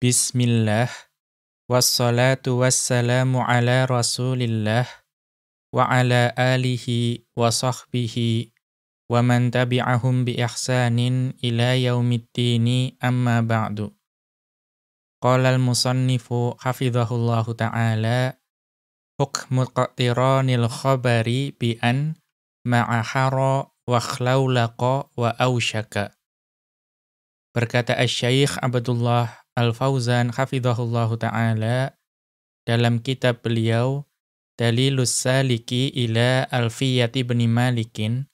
Bismillah Wassalatu wassalamu ala rasulillah Wa ala alihi wa sahbihi Wa man tabi'ahum bi ihsanin ila yaumiddini amma ba'du Qala al-musannifu hafidhahullahu ta'ala Hukmu qatiranil khabari bi an ma'ahara wa khlaulaqa wa awshaka Berkata Asy-Syaikh Abdullah Al-Fauzan hafizahullahu taala dalam kitab beliau Dalilus Saliki ila Alfiyati bin Malikin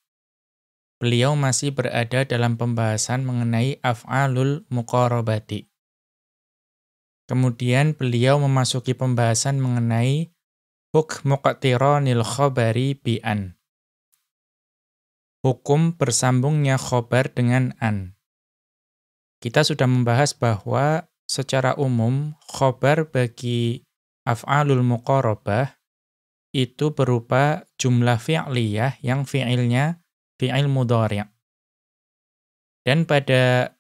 beliau masih berada dalam pembahasan mengenai af'alul muqarabati. Kemudian beliau memasuki pembahasan mengenai hukmu qatiranil khabari bi'an. Hukum bersambungnya khobar dengan an. Kita sudah membahas bahwa secara umum khobar bagi af'alul muqarabah itu berupa jumlah fi'liyah yang fi'ilnya fi'il mudhari'. Dan pada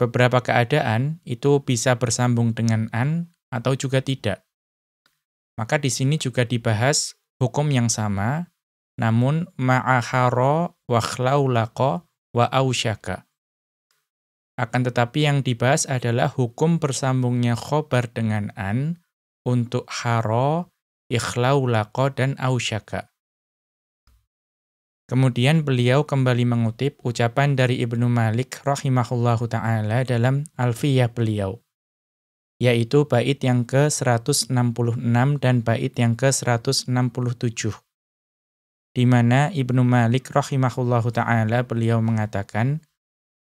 beberapa keadaan itu bisa bersambung dengan an atau juga tidak. Maka di sini juga dibahas hukum yang sama, namun ma'ahara wa khlaulaqa wa ausyaka. Akan tetapi yang dibahas adalah hukum bersambungnya khobar dengan an untuk haro, ikhlaulako, dan ausyaka. Kemudian beliau kembali mengutip ucapan dari Ibnu Malik rahimahullahu ta'ala dalam alfiyah beliau. Yaitu bait yang ke-166 dan bait yang ke-167. Di mana Ibnu Malik rahimahullahu ta'ala beliau mengatakan,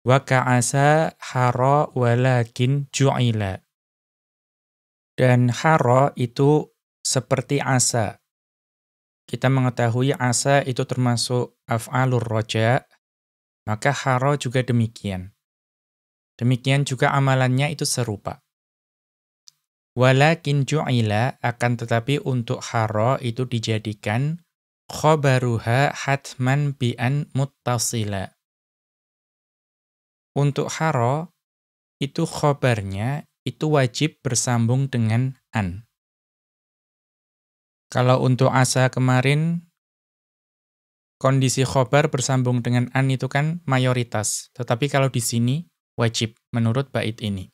Wa ka'asa hara walakin ju'ila. Dan hara itu seperti asa. Kita mengetahui asa itu termasuk af'alur roja, maka hara juga demikian. Demikian juga amalannya itu serupa. Walakin ju'ila akan tetapi untuk hara itu dijadikan khobaruha hatman bi'an muttasila. Untuk haro, itu khobarnya, itu wajib bersambung dengan an. Kalau untuk asa kemarin, kondisi khobar bersambung dengan an itu kan mayoritas. Tetapi kalau di sini, wajib menurut bait ini.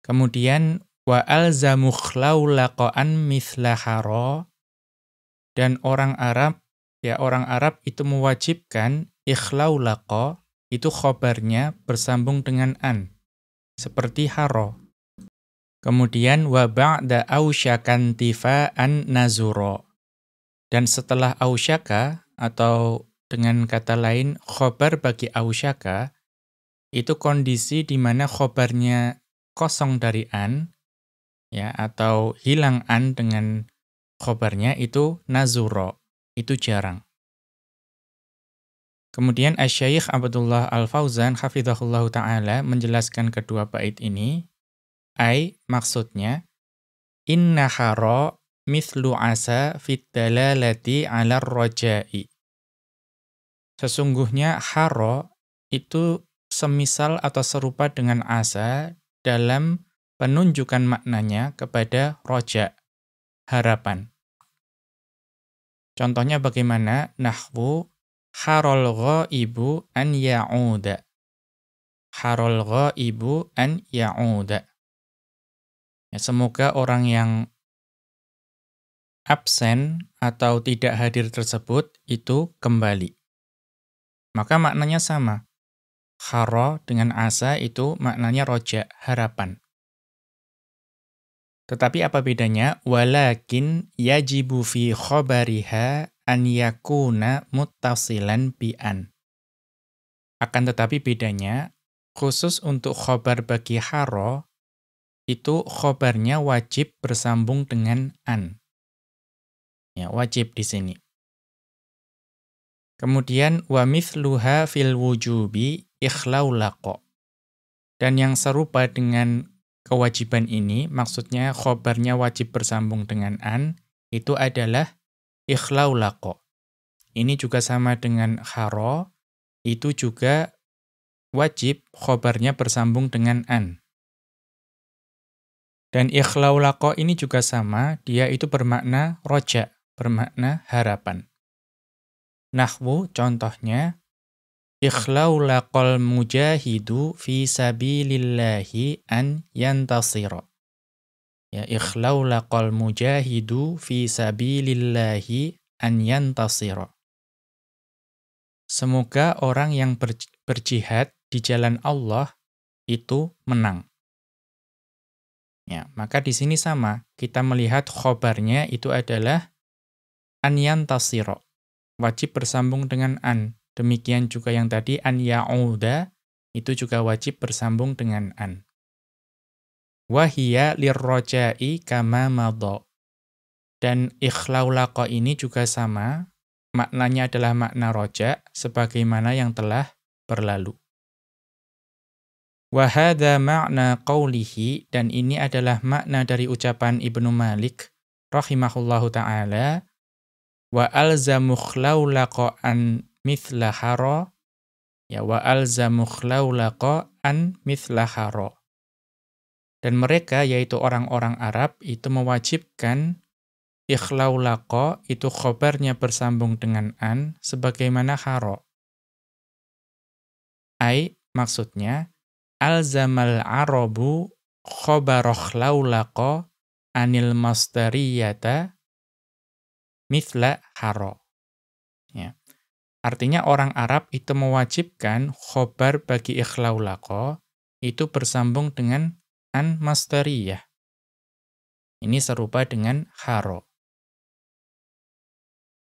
Kemudian, wa alzamu khlaulaqan mithla haro, dan orang Arab, ya orang Arab itu mewajibkan ikhlaulaqa itu khobarnya bersambung dengan an. Seperti haro. Kemudian wa ba'da ausyakan tifa'an nazuro. Dan setelah ausyaka atau dengan kata lain khobar bagi ausyaka itu kondisi di mana khobarnya kosong dari an ya atau hilang an dengan khobarnya itu nazuro. Itu jarang. Kemudian Asy-Syaikh Abdullah Al-Fauzan hafizahullahu taala menjelaskan kedua bait ini, ai maksudnya inna hara mithlu asa fit dalalati 'ala rajai. Sesungguhnya hara itu semisal atau serupa dengan asa dalam penunjukan maknanya kepada roja, harapan. Contohnya bagaimana? Nahwu harol ghaibu an ya'uda. Harol ghaibu an ya'uda. Ya, semoga orang yang absen atau tidak hadir tersebut itu kembali. Maka maknanya sama. Haro dengan asa itu maknanya roja, harapan. Tetapi apa bedanya? Walakin yajibu fi khobariha an yakuna muttasilan bi an. Akan tetapi bedanya, khusus untuk khobar bagi haro, itu khobarnya wajib bersambung dengan an. Ya, wajib di sini. Kemudian wa mithluha fil wujubi ikhlaulaqo. Dan yang serupa dengan kewajiban ini, maksudnya khobarnya wajib bersambung dengan an, itu adalah ikhlaulaqo. Ini juga sama dengan haro, itu juga wajib khobarnya bersambung dengan an. Dan ikhlaulako ini juga sama, dia itu bermakna roja, bermakna harapan. Nahwu contohnya, ikhlaulakol mujahidu fi sabilillahi an yantasiro. Ya, ikhlaulakol mujahidu fi sabilillahi an yantasiro. Semoga orang yang berjihad di jalan Allah itu menang. Ya, maka di sini sama, kita melihat khobarnya itu adalah an yantasiro. Wajib bersambung dengan an. Demikian juga yang tadi an ya'uda, itu juga wajib bersambung dengan an. Wahia lirroja'i kama madho. Dan ikhlaulaqa ini juga sama, maknanya adalah makna roja, sebagaimana yang telah berlalu. Wahada makna qawlihi, dan ini adalah makna dari ucapan Ibnu Malik, rahimahullahu ta'ala, wa alzamu khlaulaqa an mithla haro, ya wa alzamu khlaulaqa an mithla haro. Dan mereka, yaitu orang-orang Arab, itu mewajibkan ikhlaulaqa, itu khobarnya bersambung dengan an, sebagaimana haro. Ai, maksudnya, alzamal khobaroh laulaqo anil masdariyata mithla haro. Ya. Artinya orang Arab itu mewajibkan khobar bagi ikhlaulaqo itu bersambung dengan an masdariyah. Ini serupa dengan haro.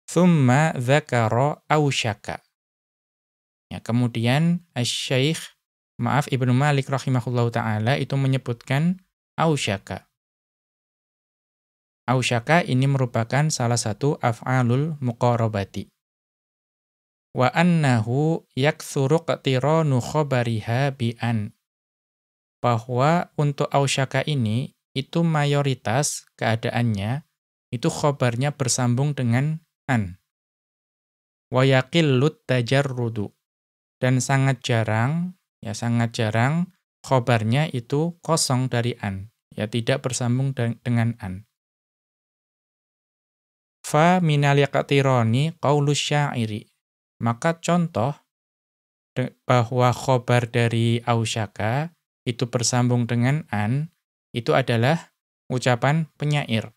Thumma dzakara ausyaka. Ya, kemudian asy-syaikh maaf Ibnu Malik rahimahullahu taala itu menyebutkan ausyaka. Ausyaka ini merupakan salah satu af'alul muqarabati. Wa annahu yakthuru qatiranu khabariha bi'an. Bahwa untuk ausyaka ini, itu mayoritas keadaannya, itu khobarnya bersambung dengan an. Wa yaqillut tajarrudu. Dan sangat jarang Ya sangat jarang khobarnya itu kosong dari an, ya tidak bersambung dengan an. Fa minal yaqtirani syairi. Maka contoh bahwa khobar dari ausyaka itu bersambung dengan an, itu adalah ucapan penyair.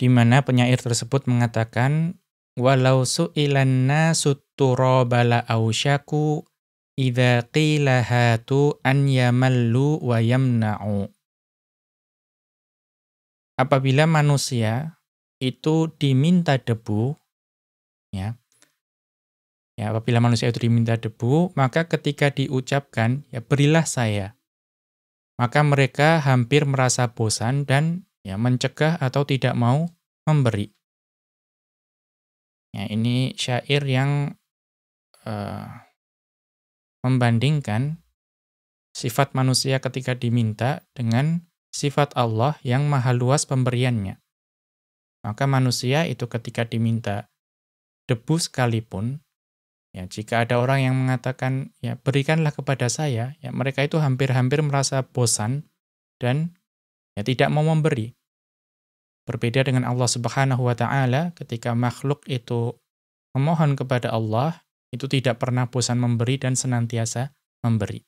Di mana penyair tersebut mengatakan walau su'ilan nasu turabala ausyaku idza qila hatu an yamallu wa yamna'u apabila manusia itu diminta debu ya ya apabila manusia itu diminta debu maka ketika diucapkan ya berilah saya maka mereka hampir merasa bosan dan ya mencegah atau tidak mau memberi Ya, ini syair yang uh, membandingkan sifat manusia ketika diminta dengan sifat Allah yang maha luas pemberiannya. Maka manusia itu ketika diminta debu sekalipun, ya jika ada orang yang mengatakan, ya berikanlah kepada saya, ya mereka itu hampir-hampir merasa bosan dan ya tidak mau memberi. Berbeda dengan Allah Subhanahu wa taala ketika makhluk itu memohon kepada Allah, itu tidak pernah bosan memberi dan senantiasa memberi.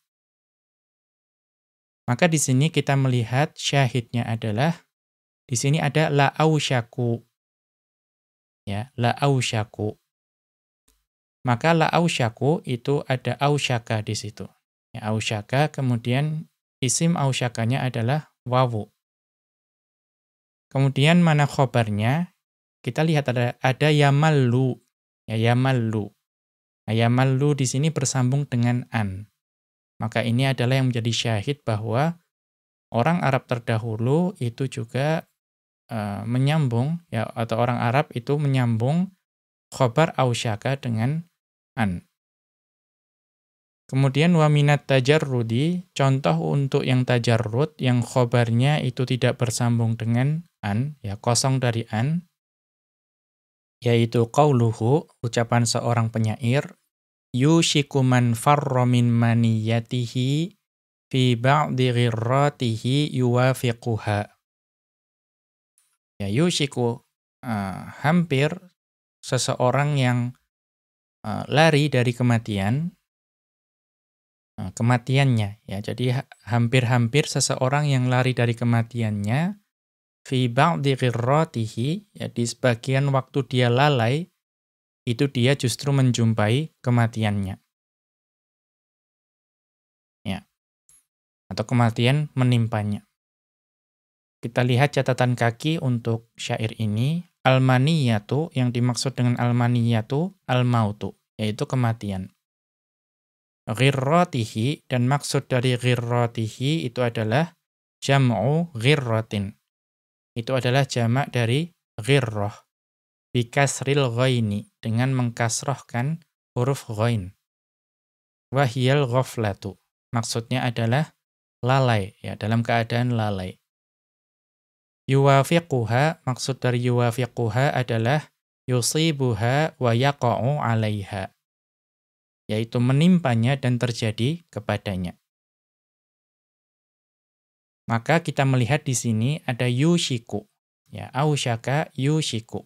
Maka di sini kita melihat syahidnya adalah di sini ada la ausyaku. Ya, la ausyaku. Maka la ausyaku itu ada ausyaka di situ. Ya, ausyaka kemudian isim ausyakanya adalah wawu. Kemudian mana khobarnya? Kita lihat ada ada yamallu. Ya yamallu. Nah, yamallu di sini bersambung dengan an. Maka ini adalah yang menjadi syahid bahwa orang Arab terdahulu itu juga uh, menyambung ya atau orang Arab itu menyambung khobar ausyaka dengan an. Kemudian waminat tajarrudi, contoh untuk yang tajarrud, yang khobarnya itu tidak bersambung dengan an, ya kosong dari an, yaitu qauluhu, ucapan seorang penyair, yushiku man farra min maniyatihi fi ba'di ghirratihi yuwafiquha. Ya yushiku uh, hampir seseorang yang uh, lari dari kematian uh, kematiannya ya. Jadi hampir-hampir seseorang yang lari dari kematiannya fi ba'di ghirratihi ya di sebagian waktu dia lalai itu dia justru menjumpai kematiannya. atau kematian menimpanya. Kita lihat catatan kaki untuk syair ini. Almaniyatu, yang dimaksud dengan almaniyatu, al-mautu, yaitu kematian. Ghirratihi, dan maksud dari ghirratihi itu adalah jam'u ghirratin. Itu adalah jamak dari ghirrah. Bikasril ghaini, dengan mengkasrohkan huruf ghain. Wahiyal ghaflatu. Maksudnya adalah lalai ya dalam keadaan lalai. Yuwafiquha maksud dari yuwafiquha adalah yusibuha wa yaqa'u 'alaiha yaitu menimpanya dan terjadi kepadanya. Maka kita melihat di sini ada yushiku ya ausyaka yushiku.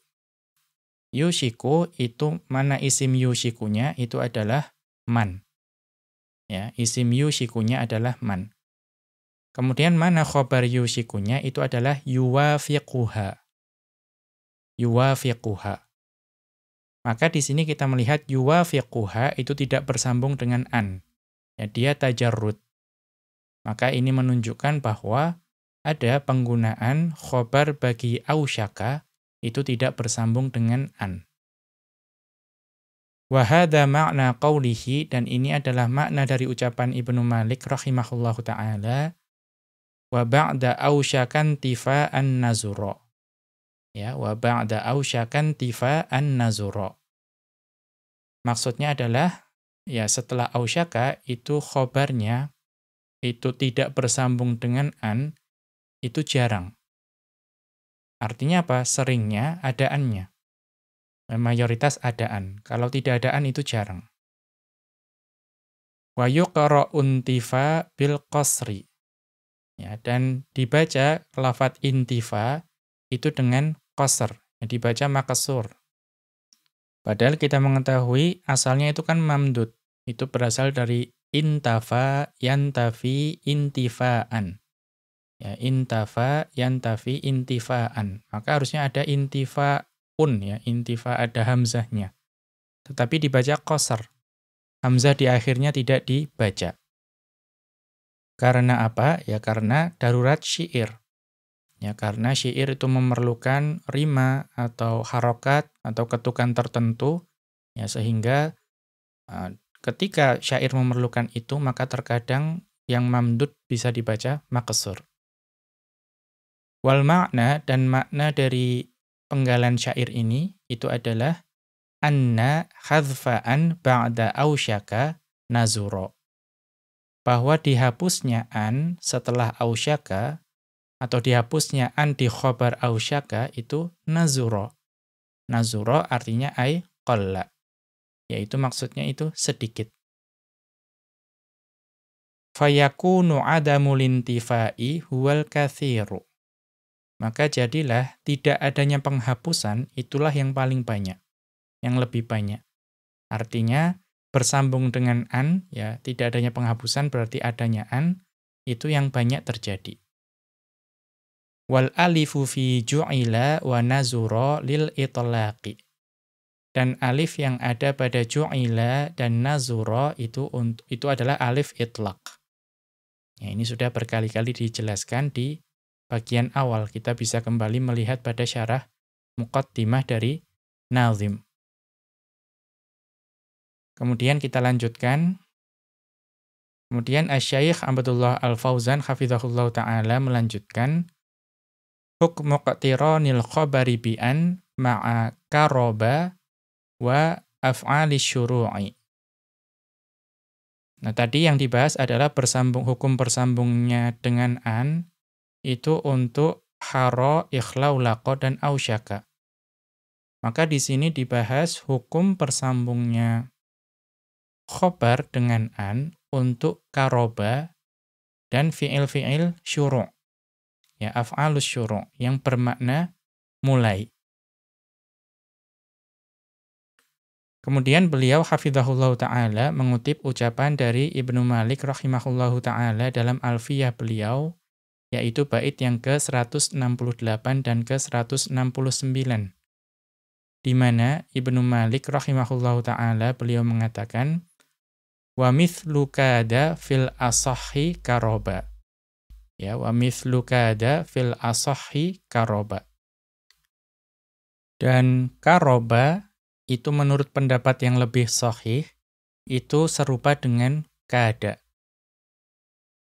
Yushiku itu mana isim yushikunya itu adalah man. Ya, isim yushikunya adalah man. Kemudian mana khobar yusikunya itu adalah yuwafiquha. Yuwafiquha. Maka di sini kita melihat yuwafiquha itu tidak bersambung dengan an. Ya, dia tajarrud. Maka ini menunjukkan bahwa ada penggunaan khobar bagi ausyaka itu tidak bersambung dengan an. Wahada makna qawlihi, dan ini adalah makna dari ucapan Ibnu Malik rahimahullahu ta'ala, wa ba'da ausyakan tifa'an nazura. Ya, wa ba'da ausyakan tifa'an nazura. Maksudnya adalah ya setelah ausyaka itu khobarnya itu tidak bersambung dengan an itu jarang. Artinya apa? Seringnya adaannya. Mayoritas adaan. Kalau tidak adaan itu jarang. Wa yuqra'un tifa bil qasri. Ya, dan dibaca lafat intifa itu dengan qasr, ya, dibaca makasur. Padahal kita mengetahui asalnya itu kan mamdud. Itu berasal dari intafa yantafi intifaan. Ya, intafa yantafi intifaan. Maka harusnya ada intifaun ya, intifa ada hamzahnya. Tetapi dibaca qasr. Hamzah di akhirnya tidak dibaca. Karena apa? Ya karena darurat syair. Ya karena syair itu memerlukan rima atau harokat atau ketukan tertentu ya sehingga uh, ketika syair memerlukan itu maka terkadang yang mamdud bisa dibaca makesur. Wal makna dan makna dari penggalan syair ini itu adalah anna hadfa'an ba'da ausyaka nazuro bahwa dihapusnya an setelah ausyaka atau dihapusnya an di khobar ausyaka itu nazuro. Nazuro artinya ay qalla. Yaitu maksudnya itu sedikit. Fayakunu adamu lintifai huwal kathiru. Maka jadilah tidak adanya penghapusan itulah yang paling banyak. Yang lebih banyak. Artinya bersambung dengan an, ya tidak adanya penghapusan berarti adanya an, itu yang banyak terjadi. Wal alifu fi ju'ila wa nazura lil itlaqi. Dan alif yang ada pada ju'ila dan nazura itu itu adalah alif itlaq. Ya, ini sudah berkali-kali dijelaskan di bagian awal. Kita bisa kembali melihat pada syarah muqaddimah dari nazim. Kemudian kita lanjutkan. Kemudian Asy-Syaikh Abdullah Al-Fauzan hafizahullah taala melanjutkan hukmu qatiranil khabari bi'an ma'a karoba wa af'ali syuru'i. Nah, tadi yang dibahas adalah bersambung hukum bersambungnya dengan an itu untuk haro, ikhlau, laqo, dan ausyaka. Maka di sini dibahas hukum bersambungnya khobar dengan an untuk karoba dan fi'il-fi'il syuru'. Ya, af'alus syuru' yang bermakna mulai. Kemudian beliau hafizahullah ta'ala mengutip ucapan dari Ibnu Malik rahimahullah ta'ala dalam alfiyah beliau, yaitu bait yang ke-168 dan ke-169. Di mana Ibnu Malik rahimahullah ta'ala beliau mengatakan, wa mithlu kada fil asahhi karoba. Ya, wa mithlu kada fil asahhi karoba. Dan karoba itu menurut pendapat yang lebih sahih, itu serupa dengan kada.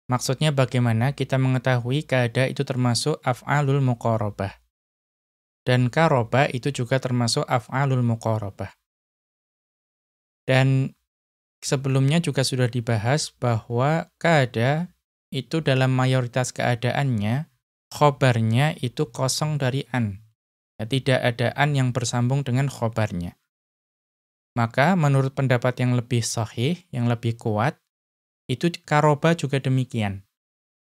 Maksudnya bagaimana kita mengetahui kada itu termasuk af'alul muqarabah. Dan karoba itu juga termasuk af'alul muqarabah. Dan sebelumnya juga sudah dibahas bahwa kada itu dalam mayoritas keadaannya, khobarnya itu kosong dari an. Ya, tidak ada an yang bersambung dengan khobarnya. Maka menurut pendapat yang lebih sahih, yang lebih kuat, itu karoba juga demikian.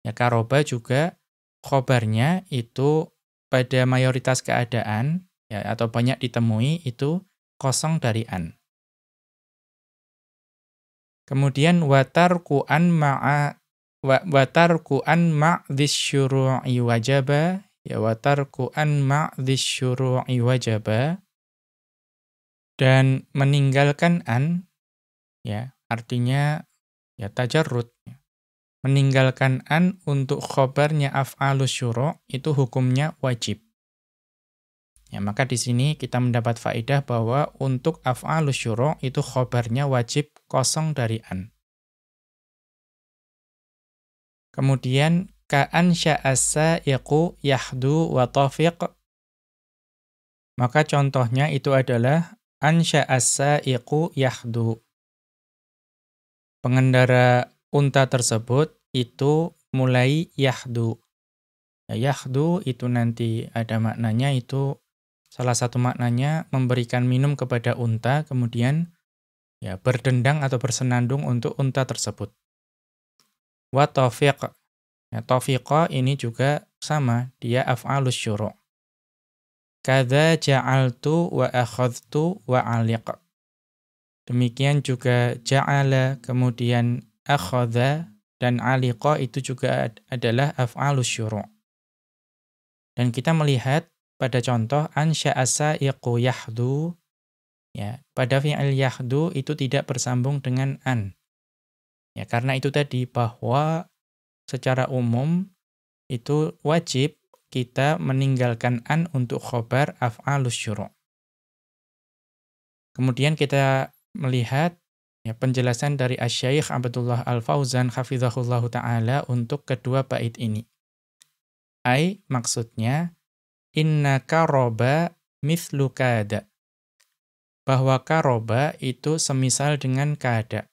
Ya karoba juga khobarnya itu pada mayoritas keadaan ya atau banyak ditemui itu kosong dari an. Kemudian watar ku'an ma'a watar ku'an ma'dhis wajaba. Ya wa tarku an ma'dhis wajaba. Dan meninggalkan an ya artinya ya tajarrud. Meninggalkan an untuk khobarnya af'alus syuru' itu hukumnya wajib ya maka di sini kita mendapat faedah bahwa untuk af'alus syuru' itu khobarnya wajib kosong dari an kemudian ka'an sya'asa iqu yahdu wa. Maka contohnya itu adalah an sya'asa iqu yahdu. Pengendara unta tersebut itu mulai yahdu. Ya, yahdu itu nanti ada maknanya itu salah satu maknanya memberikan minum kepada unta kemudian ya berdendang atau bersenandung untuk unta tersebut. Wa tafiq Ya, taufiqa ini juga sama, dia af'alus syuru'. Kada ja'altu wa akhadtu wa aliq. Demikian juga ja'ala, kemudian akhadha, dan aliqa itu juga adalah af'alus syuru'. Dan kita melihat pada contoh ansya'asa iqu yahdu, ya, pada fi'il yahdu itu tidak bersambung dengan an. Ya, karena itu tadi bahwa secara umum itu wajib kita meninggalkan an untuk khobar af'alus syuru'. Kemudian kita melihat ya, penjelasan dari Asyaikh Abdullah Al-Fauzan hafizahullahu taala untuk kedua bait ini. Ai maksudnya inna karoba mithlu kada. Bahwa karoba itu semisal dengan kada.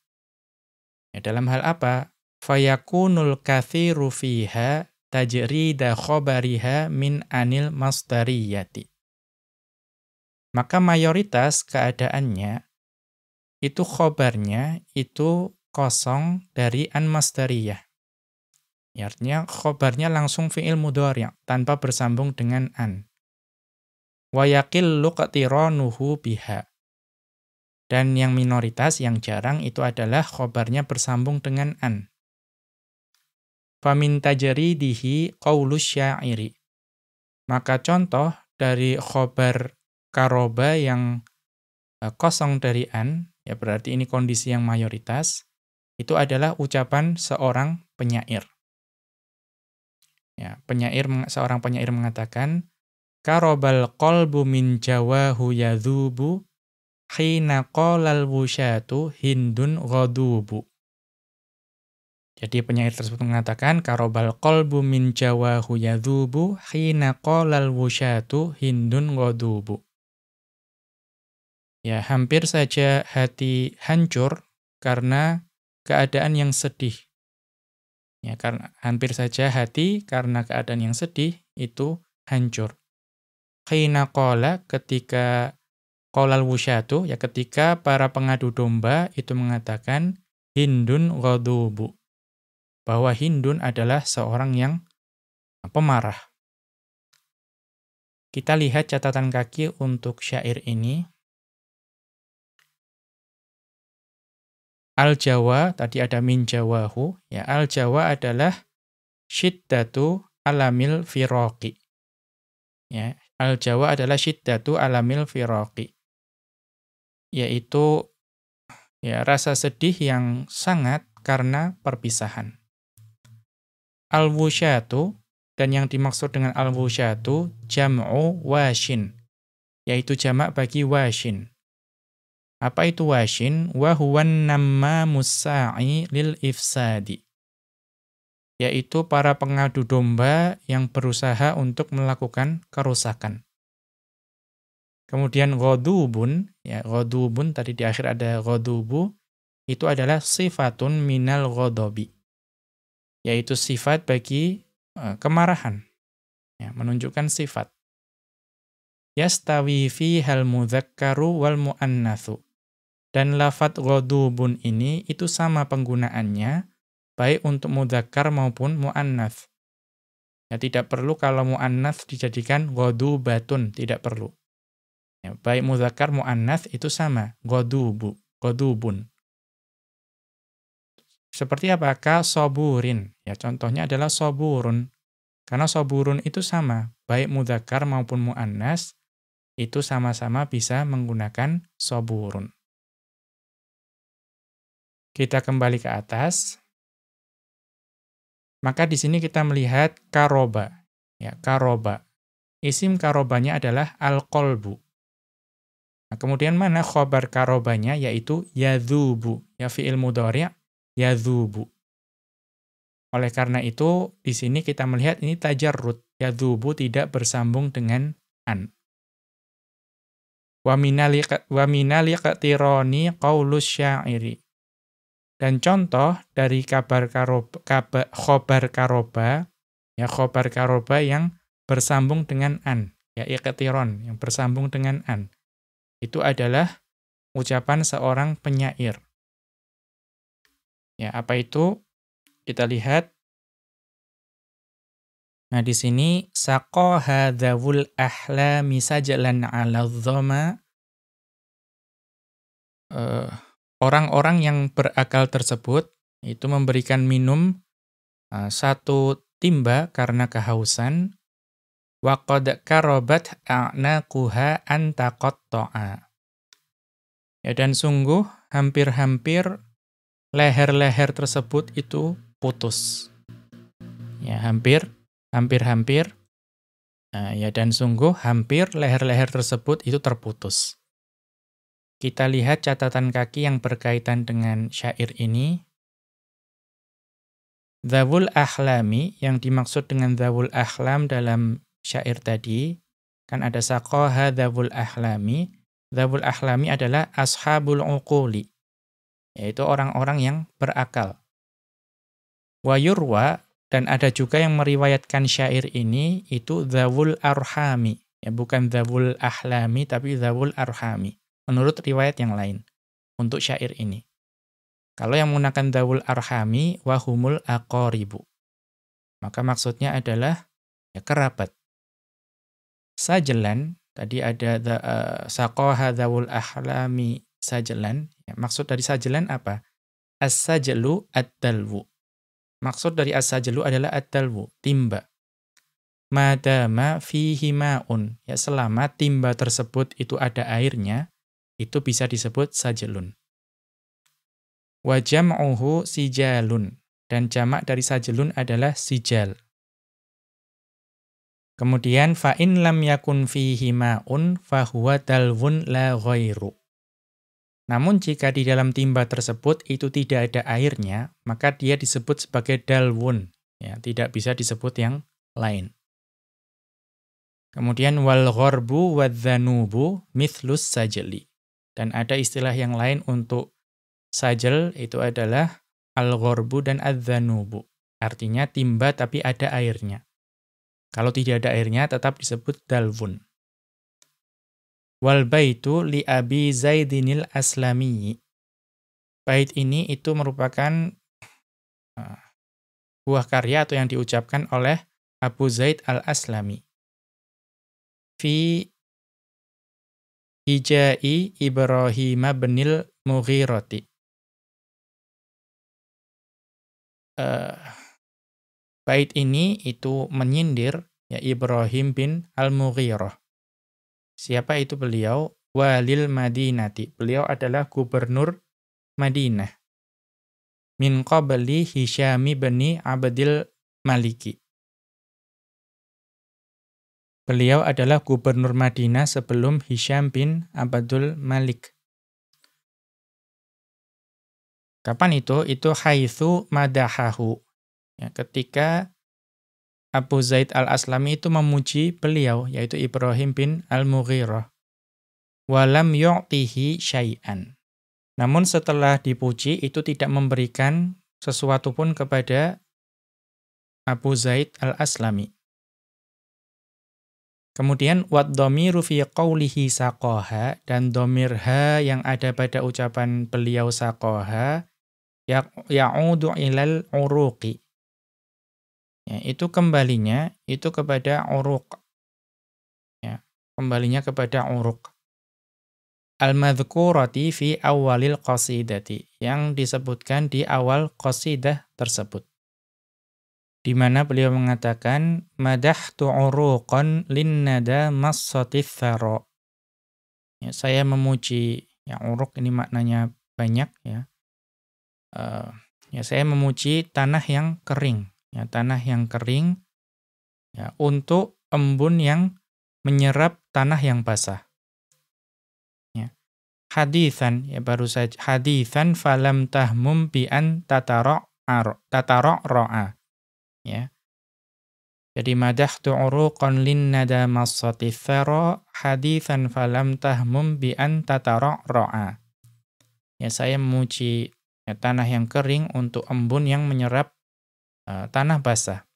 Ya, dalam hal apa? fayakunul kathiru fiha tajrida khobariha min anil masdariyati. Maka mayoritas keadaannya itu khobarnya itu kosong dari an masdariyah. Ya, artinya khobarnya langsung fi'il mudhari' tanpa bersambung dengan an. Wa yaqillu qatiranuhu biha. Dan yang minoritas, yang jarang itu adalah khobarnya bersambung dengan an. Famin tajridihi qaulus syairi. Maka contoh dari khobar karoba yang eh, kosong dari an, ya berarti ini kondisi yang mayoritas, itu adalah ucapan seorang penyair. Ya, penyair seorang penyair mengatakan karobal qalbu min jawahu yadhubu hina qalal wushatu hindun ghadubu. Jadi penyair tersebut mengatakan karobal qalbu min jawahu yadhubu hina qalal wushatu hindun ghadubu. Ya, hampir saja hati hancur karena keadaan yang sedih. Ya, karena hampir saja hati karena keadaan yang sedih itu hancur. Hina qala ketika qalal wushatu ya ketika para pengadu domba itu mengatakan hindun ghadubu bahwa Hindun adalah seorang yang pemarah. Kita lihat catatan kaki untuk syair ini. Al-Jawa, tadi ada min jawahu. Ya, Al-Jawa adalah syiddatu alamil firaqi. Ya, Al-Jawa adalah syiddatu alamil firaqi. Yaitu ya rasa sedih yang sangat karena perpisahan. Al-wusyatu dan yang dimaksud dengan al-wusyatu jam'u washin, yaitu jamak bagi washin. Apa itu washin? Wa huwan namma musa'i lil ifsadi. Yaitu para pengadu domba yang berusaha untuk melakukan kerusakan. Kemudian ghadubun, ya ghadubun tadi di akhir ada ghadubu, itu adalah sifatun minal ghadabi. Yaitu sifat bagi Eh, kemarahan. Ya, menunjukkan sifat. Yastawi fi hal mudzakkaru wal muannatsu. Dan lafat ghadubun ini itu sama penggunaannya baik untuk mudzakkar maupun muannats. Ya tidak perlu kalau muannats dijadikan ghadubatun, tidak perlu. Ya, baik mudzakkar muannats itu sama, ghadubu, ghadubun. Seperti apakah soburin? Ya, contohnya adalah soburun. Karena soburun itu sama, baik mudakar maupun mu'annas, itu sama-sama bisa menggunakan soburun. Kita kembali ke atas. Maka di sini kita melihat karoba. Ya, karoba. Isim karobanya adalah al-kolbu. Nah, kemudian mana khobar karobanya, yaitu yadhubu. Ya fi'il mudhari' yadhubu. Oleh karena itu, di sini kita melihat ini tajarrud. Yadhubu tidak bersambung dengan an. Wa minali qatirani qaulus syairi. Dan contoh dari kabar karoba, kabar, khobar karoba, ya khobar karoba yang bersambung dengan an, ya iqtiron, yang bersambung dengan an. Itu adalah ucapan seorang penyair. Ya, apa itu? Kita lihat. Nah, di sini saqa hadzawul ahlami sajlan 'ala dhama uh, orang-orang yang berakal tersebut itu memberikan minum uh, satu timba karena kehausan wa qad karabat a'naquha an taqatta'a. Ya dan sungguh hampir-hampir leher-leher tersebut itu putus. Ya, hampir, hampir-hampir, nah, ya dan sungguh hampir leher-leher tersebut itu terputus. Kita lihat catatan kaki yang berkaitan dengan syair ini. Zawul ahlami, yang dimaksud dengan zawul ahlam dalam syair tadi, kan ada saqaha zawul ahlami. Zawul ahlami adalah ashabul uquli yaitu orang-orang yang berakal. Wayurwa dan ada juga yang meriwayatkan syair ini itu zawul arhami, ya bukan zawul ahlami tapi zawul arhami. Menurut riwayat yang lain untuk syair ini. Kalau yang menggunakan zawul arhami wahumul aqoribu. Maka maksudnya adalah ya kerabat. Sajelan tadi ada uh, saqaha zawul ahlami sajelan. Ya, maksud dari sajelan apa? As-sajlu ad-dalwu. Maksud dari as-sajlu adalah ad-dalwu, timba. Madama fihi ma'un. Ya, selama timba tersebut itu ada airnya, itu bisa disebut sajelun. Wa jam'uhu sijalun. Dan jamak dari sajelun adalah sijal. Kemudian fa'in lam yakun fihi ma'un fahuwa dalwun la ghairu. Namun jika di dalam timba tersebut itu tidak ada airnya, maka dia disebut sebagai dalwun, ya, tidak bisa disebut yang lain. Kemudian wal gharbu wadzanubu mithlus sajli. Dan ada istilah yang lain untuk sajel itu adalah al gharbu dan adzanubu. Artinya timba tapi ada airnya. Kalau tidak ada airnya tetap disebut dalwun. Wal baitu li Abi Zaidinil Aslami. Bait ini itu merupakan uh, buah karya atau yang diucapkan oleh Abu Zaid Al-Aslami. Fi Hijai Ibrahim binil Mughirati. Uh, bait ini itu menyindir ya Ibrahim bin Al-Mughirah. Siapa itu beliau? Walil Madinati. Beliau adalah gubernur Madinah. Min qabli Hisyami bin Abdil Maliki. Beliau adalah gubernur Madinah sebelum Hisham bin Abdul Malik. Kapan itu? Itu haitsu madahahu. Ya, ketika Abu Zaid al-Aslami itu memuji beliau, yaitu Ibrahim bin al-Mughirah. Walam yu'tihi syai'an. Namun setelah dipuji, itu tidak memberikan sesuatu pun kepada Abu Zaid al-Aslami. Kemudian wat dhamiru fi qawlihi saqaha dan domir ha yang ada pada ucapan beliau saqaha ya'udu ilal uruqi. Ya, itu kembalinya itu kepada uruq. Ya, kembalinya kepada uruq. Al-madhkurati fi awalil qasidati yang disebutkan di awal qasidah tersebut di mana beliau mengatakan madahtu uruqan linnada massatif thara. Ya, saya memuji ya uruq ini maknanya banyak ya. Uh, ya saya memuji tanah yang kering, ya tanah yang kering ya untuk embun yang menyerap tanah yang basah. Ya. Hadithan ya baru saja hadithan falam tahmum bi an tatara' tatara' ra'a ya. Jadi madahtu uruqan linnada massati thara hadithan falam tahmum bi an ra'a. Ya saya memuji ya, tanah yang kering untuk embun yang menyerap uh, tanah basah.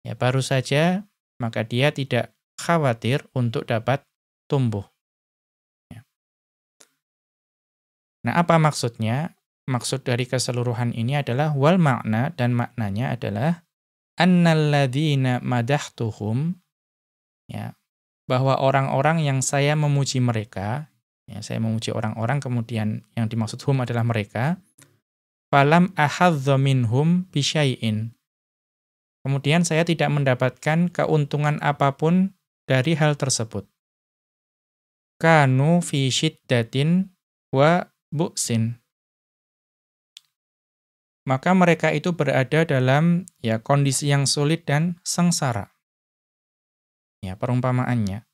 Ya baru saja maka dia tidak khawatir untuk dapat tumbuh. Ya. Nah, apa maksudnya? Maksud dari keseluruhan ini adalah wal makna dan maknanya adalah annalladzina madahtuhum ya bahwa orang-orang yang saya memuji mereka ya saya memuji orang-orang kemudian yang dimaksud hum adalah mereka falam ahadza minhum bisyai'in. Kemudian saya tidak mendapatkan keuntungan apa pun dari hal tersebut. Kanu fi syiddatin wa bu'sin maka mereka itu berada dalam ya kondisi yang sulit dan sengsara. Ya, perumpamaannya.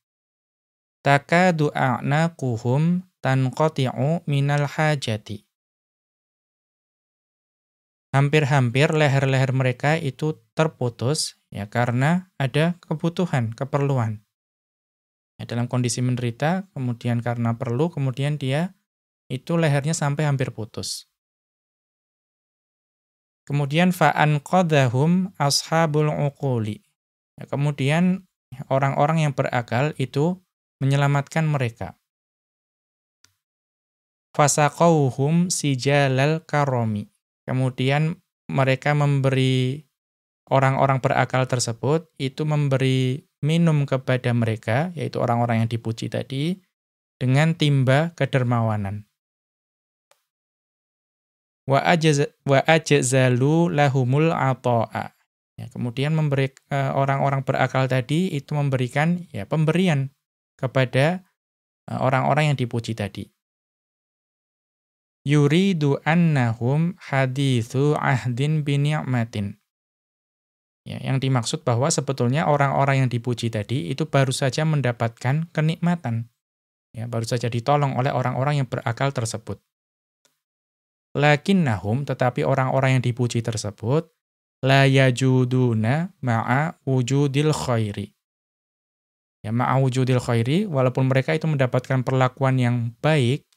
Takadu a'naquhum tanqati'u minal hajati. Hampir-hampir leher-leher mereka itu terputus ya karena ada kebutuhan, keperluan. Ya, dalam kondisi menderita, kemudian karena perlu, kemudian dia itu lehernya sampai hampir putus. Kemudian fa'an qadahum ashabul uquli. Ya, kemudian orang-orang yang berakal itu menyelamatkan mereka. Fasaqauhum sijalal karomi. Kemudian mereka memberi orang-orang berakal tersebut itu memberi minum kepada mereka, yaitu orang-orang yang dipuji tadi, dengan timba kedermawanan wa ajaz wa ajzalu lahumul ata'a. Ya, kemudian memberi eh, orang-orang berakal tadi itu memberikan ya pemberian kepada eh, orang-orang yang dipuji tadi. Yuridu annahum hadithu ahdin bini'matin. Ya, yang dimaksud bahwa sebetulnya orang-orang yang dipuji tadi itu baru saja mendapatkan kenikmatan. Ya, baru saja ditolong oleh orang-orang yang berakal tersebut. Lakinnahum tetapi orang-orang yang dipuji tersebut la yajuduna ma'a wujudil khairi. Ya ma'a wujudil khairi walaupun mereka itu mendapatkan perlakuan yang baik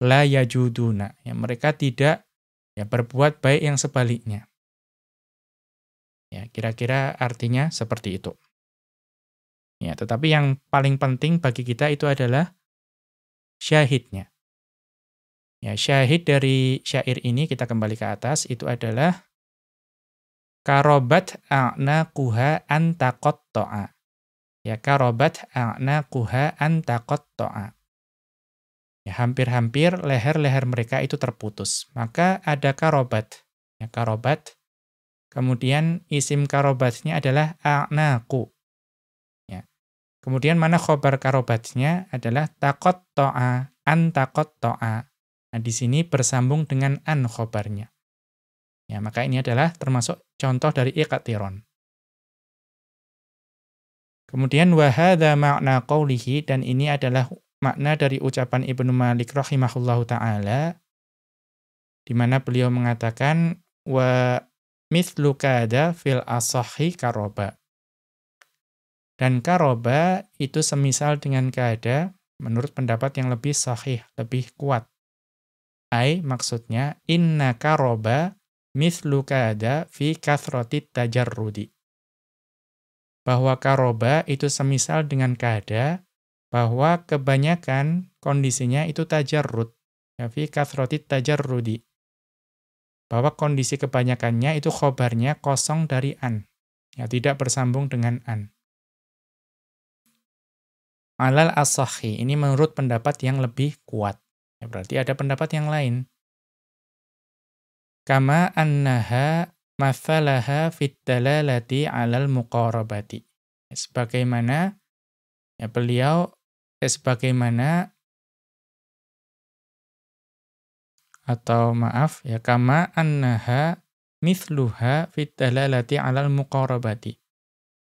la yajuduna. Ya mereka tidak ya berbuat baik yang sebaliknya. Ya kira-kira artinya seperti itu. Ya, tetapi yang paling penting bagi kita itu adalah syahidnya. Ya, syahid dari syair ini kita kembali ke atas itu adalah karobat a'naquha an taqatta'a. Ya karobat a'naquha an taqatta'a. Ya, hampir-hampir leher-leher mereka itu terputus. Maka ada karobat. Ya, karobat. Kemudian isim karobatnya adalah a'naku. Ya. Kemudian mana khobar karobatnya adalah takot to'a, to'a. Nah, di sini bersambung dengan an khobarnya. Ya, maka ini adalah termasuk contoh dari iqtiron. Kemudian wahada makna qawlihi dan ini adalah makna dari ucapan Ibnu Malik rahimahullahu taala di mana beliau mengatakan wa mithlu kada fil asahi karoba. Dan karoba itu semisal dengan kada menurut pendapat yang lebih sahih, lebih kuat. Ai maksudnya inna karoba mithlu kada fi kathroti tajarrudi. Bahwa karoba itu semisal dengan kada bahwa kebanyakan kondisinya itu tajarrud. Ya, fi kathrotit tajarrudi. Bahwa kondisi kebanyakannya itu khobarnya kosong dari an. Ya, tidak bersambung dengan an. Alal asahi, ini menurut pendapat yang lebih kuat. Ya, berarti ada pendapat yang lain. Kama annaha mathalaha fit dalalati alal muqarabati. Sebagaimana ya, beliau ya sebagaimana atau maaf ya kama annaha mithluha fit dalalati 'alal muqarabati.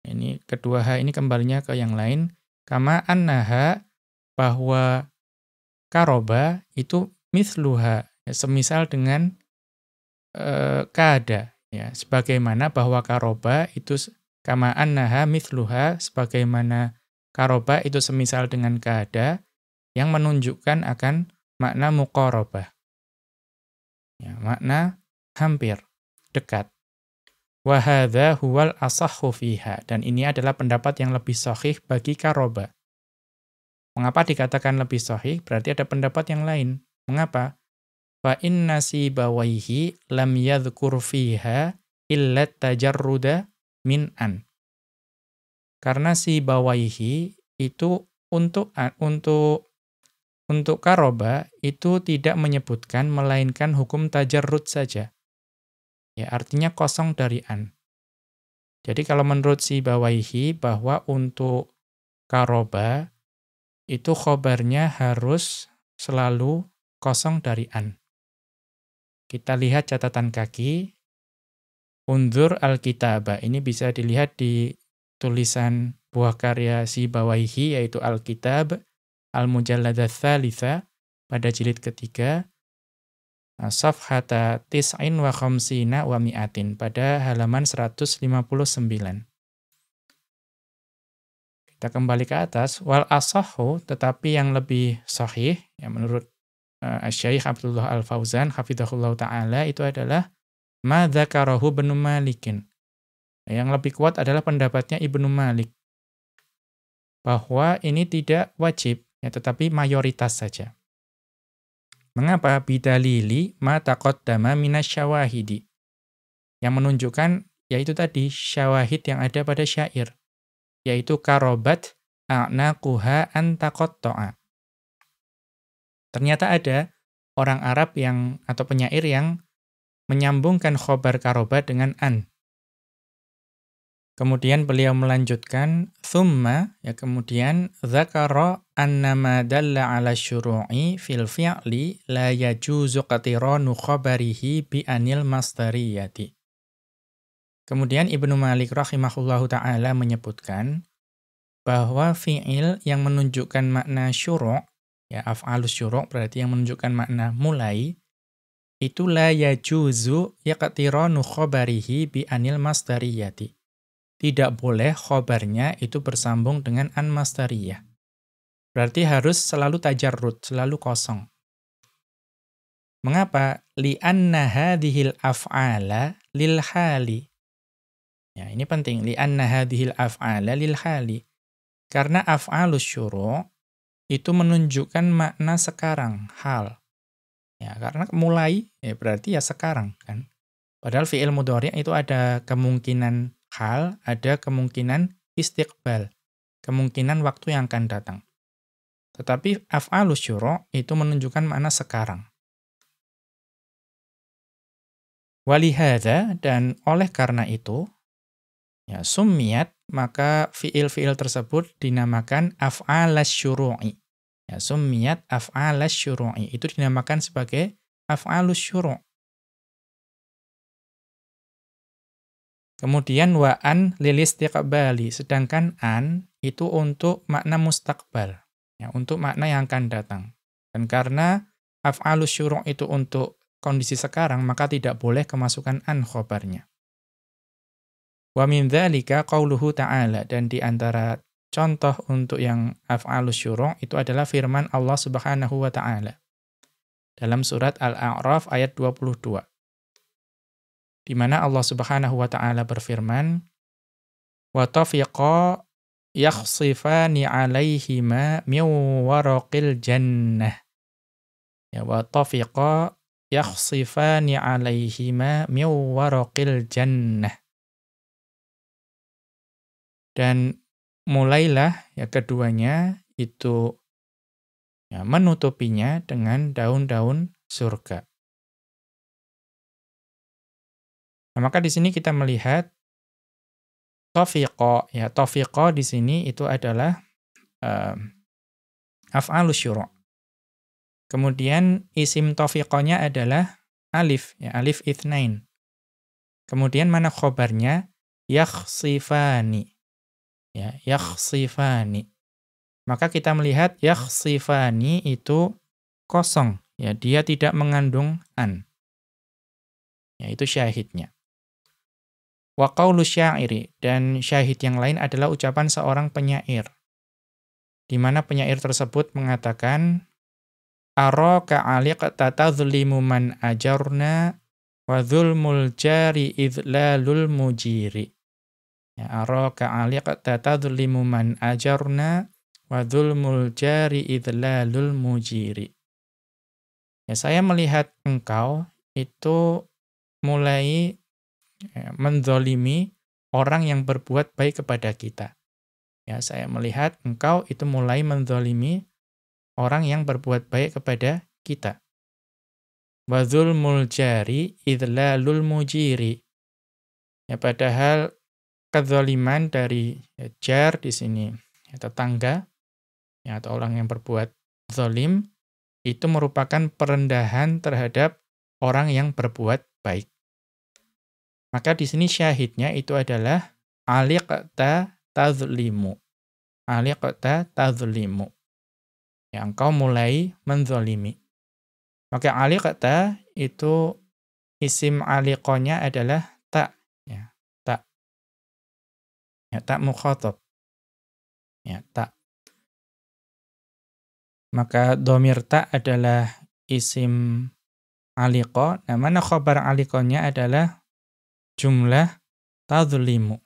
Ini kedua ha ini kembalinya ke yang lain. Kama annaha bahwa karoba itu mithluha ya, semisal dengan e, kada ya sebagaimana bahwa karoba itu kama annaha mithluha sebagaimana Karoba itu semisal dengan kada yang menunjukkan akan makna muqarabah. Ya, makna hampir, dekat. Wahadha huwal asahhu fiha. Dan ini adalah pendapat yang lebih sahih bagi karoba. Mengapa dikatakan lebih sahih? Berarti ada pendapat yang lain. Mengapa? Fa inna sibawaihi lam yadhkur fiha illa tajarruda min an. Karena si bawaihi itu untuk untuk untuk karoba itu tidak menyebutkan melainkan hukum tajarrud saja. Ya, artinya kosong dari an. Jadi kalau menurut si bawaihi bahwa untuk karoba itu khobarnya harus selalu kosong dari an. Kita lihat catatan kaki. Undur al-kitabah. Ini bisa dilihat di tulisan buah karya si Bawaihi yaitu Al-Kitab Al-Mujalladah Thalitha pada jilid ketiga nah, Safhata tis'in wa khamsina wa mi'atin pada halaman 159. Kita kembali ke atas wal asahu tetapi yang lebih sahih yang menurut uh, Syekh Abdullah Al-Fauzan hafizahullah taala itu adalah ma dzakarahu Ibnu Malikin yang lebih kuat adalah pendapatnya Ibnu Malik. Bahwa ini tidak wajib, ya, tetapi mayoritas saja. Mengapa? Bidalili ma taqaddama minasyawahidi. Yang menunjukkan, yaitu tadi, syawahid yang ada pada syair. Yaitu karobat a'naquha an taqatta'a. Ternyata ada orang Arab yang atau penyair yang menyambungkan khobar karobat dengan an. Kemudian beliau melanjutkan, thumma, ya kemudian, zakara annama dalla ala syuru'i fil fi'li la yajuzu qatiranu khabarihi bi anil masdariyati. Kemudian Ibnu Malik rahimahullahu ta'ala menyebutkan, bahwa fi'il yang menunjukkan makna syuru' ya af'alus syuru' berarti yang menunjukkan makna mulai, itu la yajuzu yaqtiranu khabarihi bi anil masdariyati tidak boleh khobarnya itu bersambung dengan an masdariyah. Berarti harus selalu tajarrud, selalu kosong. Mengapa? Li'anna hadhil af'ala lil hali. Ya, ini penting. Li'anna hadhil af'ala lil hali. Karena af'alus syuru' itu menunjukkan makna sekarang, hal. Ya, karena mulai ya berarti ya sekarang kan. Padahal fi'il mudhari' itu ada kemungkinan hal, ada kemungkinan istiqbal. Kemungkinan waktu yang akan datang. Tetapi af'alus syuru' itu menunjukkan makna sekarang. Walihada dan oleh karena itu ya summiyat maka fiil-fiil tersebut dinamakan af'alas syuru'i. Ya summiyat af'alas syuru'i itu dinamakan sebagai af'alus syuru'. Kemudian wa an lil istiqbali, sedangkan an itu untuk makna mustaqbal, ya, untuk makna yang akan datang. Dan karena af'alus syuru' itu untuk kondisi sekarang, maka tidak boleh kemasukan an khobarnya. Wa min dzalika qauluhu ta'ala. Dan di antara contoh untuk yang af'alus syuru' itu adalah firman Allah Subhanahu wa taala. Dalam surat Al-A'raf ayat 22 di mana Allah Subhanahu wa taala berfirman wa tafiqa yakhsifani 'alaihima min waraqil jannah. Ya wa tafiqa yakhsifani 'alaihima min waraqil jannah dan mulailah ya keduanya itu ya, menutupinya dengan daun-daun surga Nah, maka di sini kita melihat tofiqo ya tofiqo di sini itu adalah uh, af'alus. Kemudian isim tofiqonya adalah alif ya alif itsnain. Kemudian mana khobarnya? Yakhsifani. Ya, yakhsifani. Maka kita melihat yakhsifani itu kosong ya, dia tidak mengandung an. Ya, itu syahidnya. Wa qawlu syairi dan syahid yang lain adalah ucapan seorang penyair. Di mana penyair tersebut mengatakan Araka aliqta tadhlimu man ajarna wa dhulmul jari idlalul mujiri. Ya araka aliqta tadhlimu man ajarna wa dhulmul jari idlalul mujiri. Ya saya melihat engkau itu mulai ya, menzolimi orang yang berbuat baik kepada kita. Ya, saya melihat engkau itu mulai menzolimi orang yang berbuat baik kepada kita. Wazul muljari idlalul mujiri. Ya, padahal kezaliman dari jar di sini, ya, tetangga, ya, atau orang yang berbuat zolim, itu merupakan perendahan terhadap orang yang berbuat baik. Maka di sini syahidnya itu adalah aliqta tazlimu. Aliqta tazlimu. Yang kau mulai menzolimi. Maka aliqta itu isim aliqonya adalah tak. Ya, tak. Ya, tak mukhotob. Ya, tak. Maka domir tak adalah isim aliqo. Nah, mana khobar aliqonya adalah jumlah tazlimu.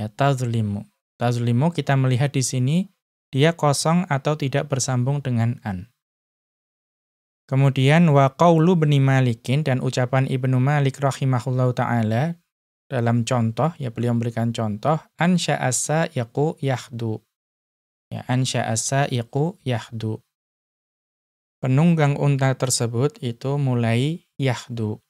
Ya, tazlimu. Tazlimu kita melihat di sini dia kosong atau tidak bersambung dengan an. Kemudian wa qaulu bni Malikin dan ucapan Ibnu Malik rahimahullahu taala dalam contoh ya beliau memberikan contoh ansya'asa yaqu yahdu. Ya ansya'asa yaqu yahdu. Penunggang unta tersebut itu mulai yahdu.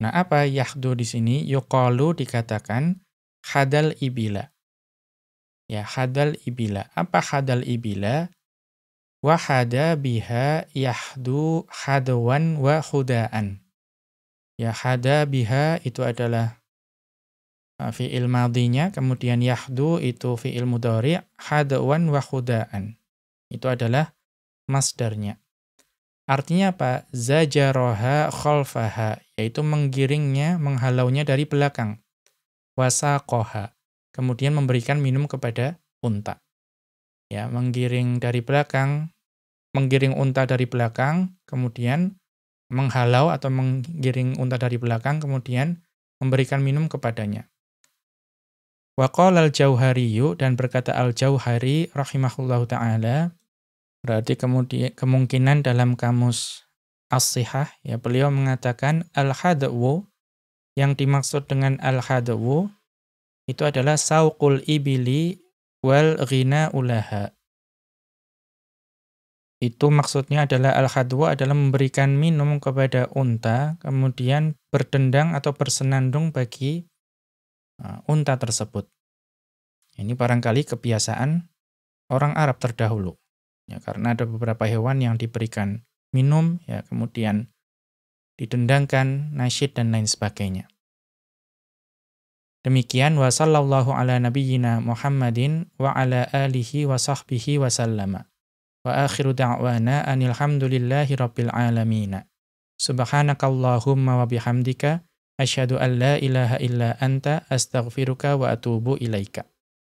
Nah, apa yahdu di sini? Yuqalu dikatakan hadal ibila. Ya, hadal ibila. Apa hadal ibila? Wahada biha yahdu hadwan wa khudaan. Ya, hada biha itu adalah fi'il madhinya, kemudian yahdu itu fi'il mudhari' hadwan wa khudaan. Itu adalah masdarnya. Artinya apa? Zajaroha khalfaha, yaitu menggiringnya, menghalaunya dari belakang. Wasaqoha, kemudian memberikan minum kepada unta. Ya, menggiring dari belakang, menggiring unta dari belakang, kemudian menghalau atau menggiring unta dari belakang, kemudian memberikan minum kepadanya. Waqala al-Jauhariyu dan berkata al-Jauhari rahimahullahu taala Berarti kemungkinan dalam kamus as ya beliau mengatakan al-hadwu Yang dimaksud dengan al-hadwu itu adalah sauqul ibili wal ghina ulaha. Itu maksudnya adalah al-hadwa adalah memberikan minum kepada unta, kemudian berdendang atau bersenandung bagi unta tersebut. Ini barangkali kebiasaan orang Arab terdahulu. Ya, karena ada beberapa hewan yang diberikan minum, ya kemudian didendangkan, nasyid, dan lain sebagainya. Demikian wa sallallahu ala nabiyyina Muhammadin wa ala alihi wa sahbihi wa sallama. Wa akhiru da'wana anil hamdulillahi rabbil alamin. Subhanakallahumma wa bihamdika asyhadu an la ilaha illa anta astaghfiruka wa atubu ilaika.